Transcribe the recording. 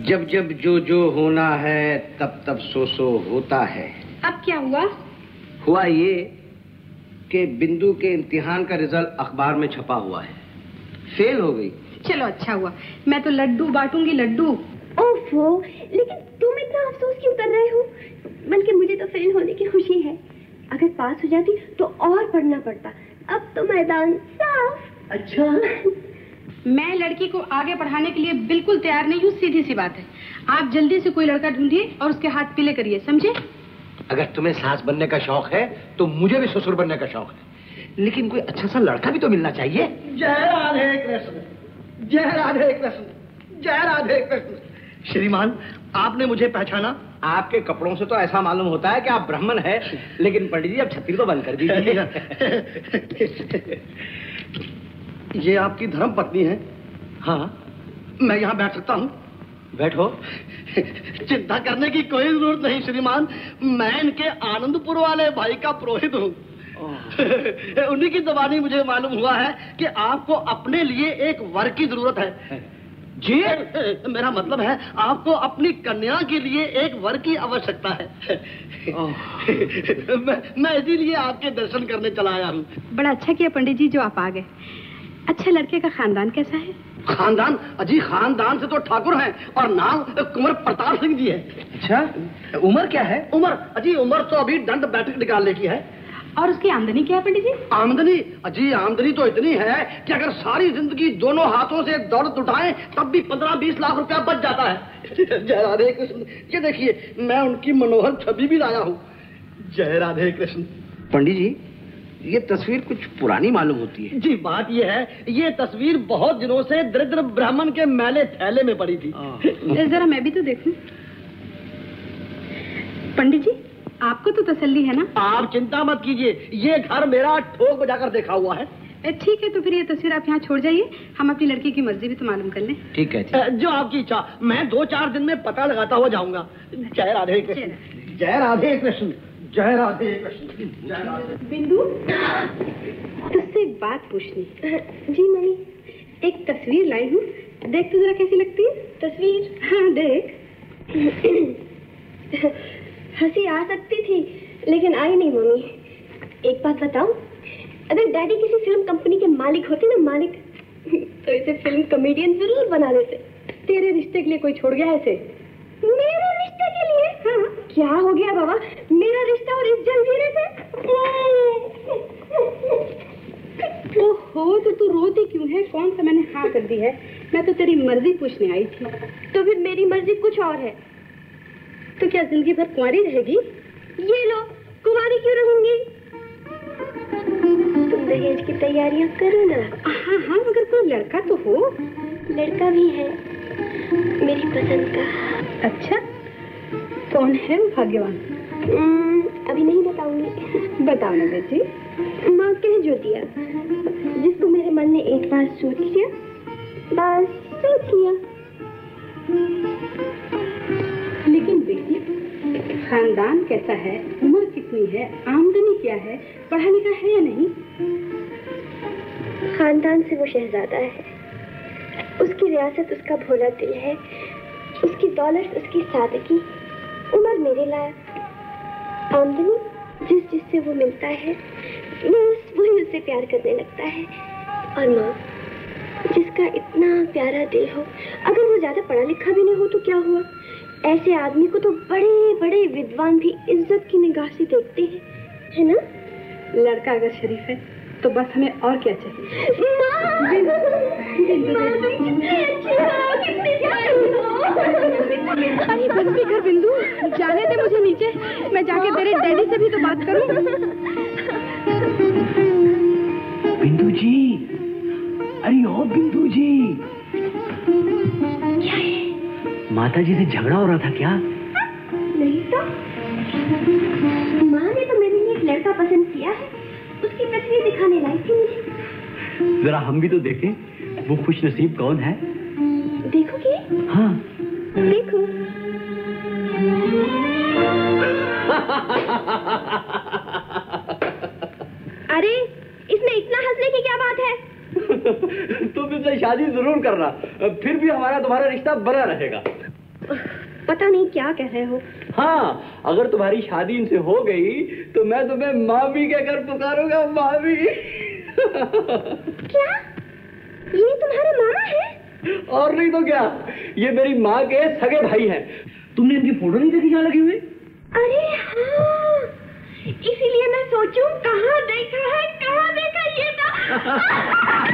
जब जब जो जो होना है तब तब सो सो होता है। अब क्या हुआ? हुआ ये कि बिंदु के इम्तिहान का रिज़ल्ट अखबार में छपा हुआ है। फेल हो गई। चलो अच्छा हुआ। मैं तो लड्डू बांटूँगी लड्डू। ओफो लेकिन तुम इतना अफसोस क्यों कर रहे हो? बल्कि मुझे तो फेल होने की खुशी है। अगर पास हो जाती तो और पढ़ना पड़ता। अब तो मैदान साफ़। अच्छा। मैं लड़की को आगे पढ़ाने के लिए बिल्कुल तैयार नहीं हूँ सीधी सी बात है। आप जल्दी से कोई लड़का ढूंढिए और उसके हाथ पीले करिए समझे? अगर तुम्हें सास बनने का शौक है तो मुझे भी ससुर बनने का शौक है। लेकिन कोई अच्छा सा लड़का भी तो मिलना चाहिए। जय राधे कृष्ण जय राधे कृष्ण जय राधे कृष्ण। श्रीमान आपने मुझे पहचाना। आपके कपड़ों से तो ऐसा मालूम होता है कि आप ब्राह्मण है लेकिन पंडित जी अब छत्री तो बंद कर दीजिए। ये आपकी धर्म पत्नी है? हाँ। मैं यहाँ बैठ सकता हूँ? बैठो। चिंता करने की कोई ज़रूरत नहीं श्रीमान। मैं इनके आनंदपुर वाले भाई का पुरोहित हूँ। उन्हीं की जबानी मुझे मालूम हुआ है कि आपको अपने लिए एक वर की ज़रूरत है। जी। मेरा मतलब है आपको अपनी कन्या के लिए एक वर की आवश्यकता है। मैं मैं इसीलिए आपके दर्शन करने चला आया हूँ। बड़ा अच्छा किया पंडित जी जो आप आ गए। अच्छा लड़के का खानदान कैसा है? खानदान? अजी खानदान से तो ठाकुर हैं और नाम कुंवर प्रताप सिंह जी है। अच्छा उम्र क्या है? उम्र? अजी उम्र तो अभी दंड बैठक निकालने की है। और उसकी आमदनी क्या है पंडित जी? आमदनी? अजी आमदनी तो इतनी है कि अगर सारी ज़िंदगी दोनों हाथों से दौलत उठाएँ तब भी पंद्रह बीस लाख रुपया बच जाता है। जय राधे कृष्ण। ये देखिए मैं उनकी मनोहर छवि भी लाया हूँ। जय राधे कृष्ण। पंडित जी ये तस्वीर कुछ पुरानी मालूम होती है। जी बात ये है ये तस्वीर बहुत दिनों से दरिद्र ब्राह्मण के मैले थैले में पड़ी थी। जरा मैं भी तो देखूँ। पंडित जी आपको तो तसल्ली है ना? आप चिंता मत कीजिए ये घर मेरा ठोक बजाकर देखा हुआ है। ठीक है तो फिर ये तस्वीर आप यहाँ छोड़ जाइए हम अपनी लड़की की मर्ज़ी भी तो मालूम कर लें। ठीक है अ, जो आपकी इच्छा मैं दो चार दिन में पता लगाता हुआ जाऊँगा। जय राधे कृष्ण। जय राधे कृष्ण। जय राधे कृष्ण। जय राधे। बिंदु तुझसे एक बात पूछनी। जी मम्मी एक तस्वीर लाई हूँ। देख तो जरा कैसी लगती है? तस्वीर? हाँ देख। हँसी आ सकती थी लेकिन आई नहीं मम्मी। एक बात बताऊँ अगर डैडी किसी फ़िल्म कंपनी के मालिक होते ना मालिक तो इसे फ़िल्म कॉमेडियन ज़रूर बना देते। तेरे रिश्ते के लिए कोई छोड़ गया ऐसे मेरे क्या हो गया बाबा? मेरा रिश्ता और इस जंजीरे से? ओहो तो तू रोती क्यों है? कौन सा मैंने हाँ कर दी है? मैं तो तेरी मर्ज़ी पूछने आई थी। तो फिर मेरी मर्ज़ी कुछ और है। तो क्या ज़िंदगी भर कुंवारी रहेगी? ये लो कुमारी क्यों रहूँगी? तुम दहेज की तैयारियाँ करो ना। हाँ हाँ मगर कोई लड़का तो हो। लड़का भी है मेरी पसंद का। अच्छा कौन है वो भाग्यवान अभी नहीं बताऊँगी। बताओ ना बेटी। माँ कह जो दिया जिसको मेरे मन ने एक बार सोच लिया बस सोच लिया। लेकिन बेटी खानदान कैसा है उम्र कितनी है आमदनी क्या है पढ़ा लिखा है या नहीं? खानदान से वो शहजादा है। उसकी रियासत उसका भोला दिल है उसकी दौलत उसकी सादगी। उम्र मेरे लायक आमदनी जिस जिससे वो मिलता है बस वही उससे प्यार करने लगता है। और माँ जिसका इतना प्यारा दिल हो अगर वो ज़्यादा पढ़ा लिखा भी नहीं हो तो क्या हुआ? ऐसे आदमी को तो बड़े बड़े विद्वान भी इज़्ज़त की निगाह से देखते हैं है ना? लड़का अगर शरीफ है तो बस हमें और क्या चाहिए? अरे बस भी कर बिंदु जाने दे मुझे नीचे मैं जाके तेरे डैडी से भी तो बात करूँ? बिंदु जी। अरे ओ बिंदु जी। क्या है? माता जी से झगड़ा हो रहा था क्या? नहीं तो। माँ ने तो मेरे लिए एक लड़का पसंद किया है। उसकी तस्वीर दिखाने लाई थी मुझे। जरा हम भी तो देखें वो खुश नसीब कौन है? देखोगे? हाँ। देखो। तुम इससे शादी ज़रूर करना। फिर भी हमारा तुम्हारा रिश्ता बना रहेगा। पता नहीं क्या कह रहे हो। हाँ अगर तुम्हारी शादी इनसे हो गई तो मैं तुम्हें मामी कहकर पुकारूँगा मामी। क्या? ये तुम्हारे मामा है? और नहीं तो क्या? ये मेरी माँ के सगे भाई हैं। तुमने इनकी फ़ोटो नहीं देखी जहाँ लगी हुई? अरे हाँ इसीलिए मैं सोचूं कहाँ देखा है कहाँ देखा ये मेरे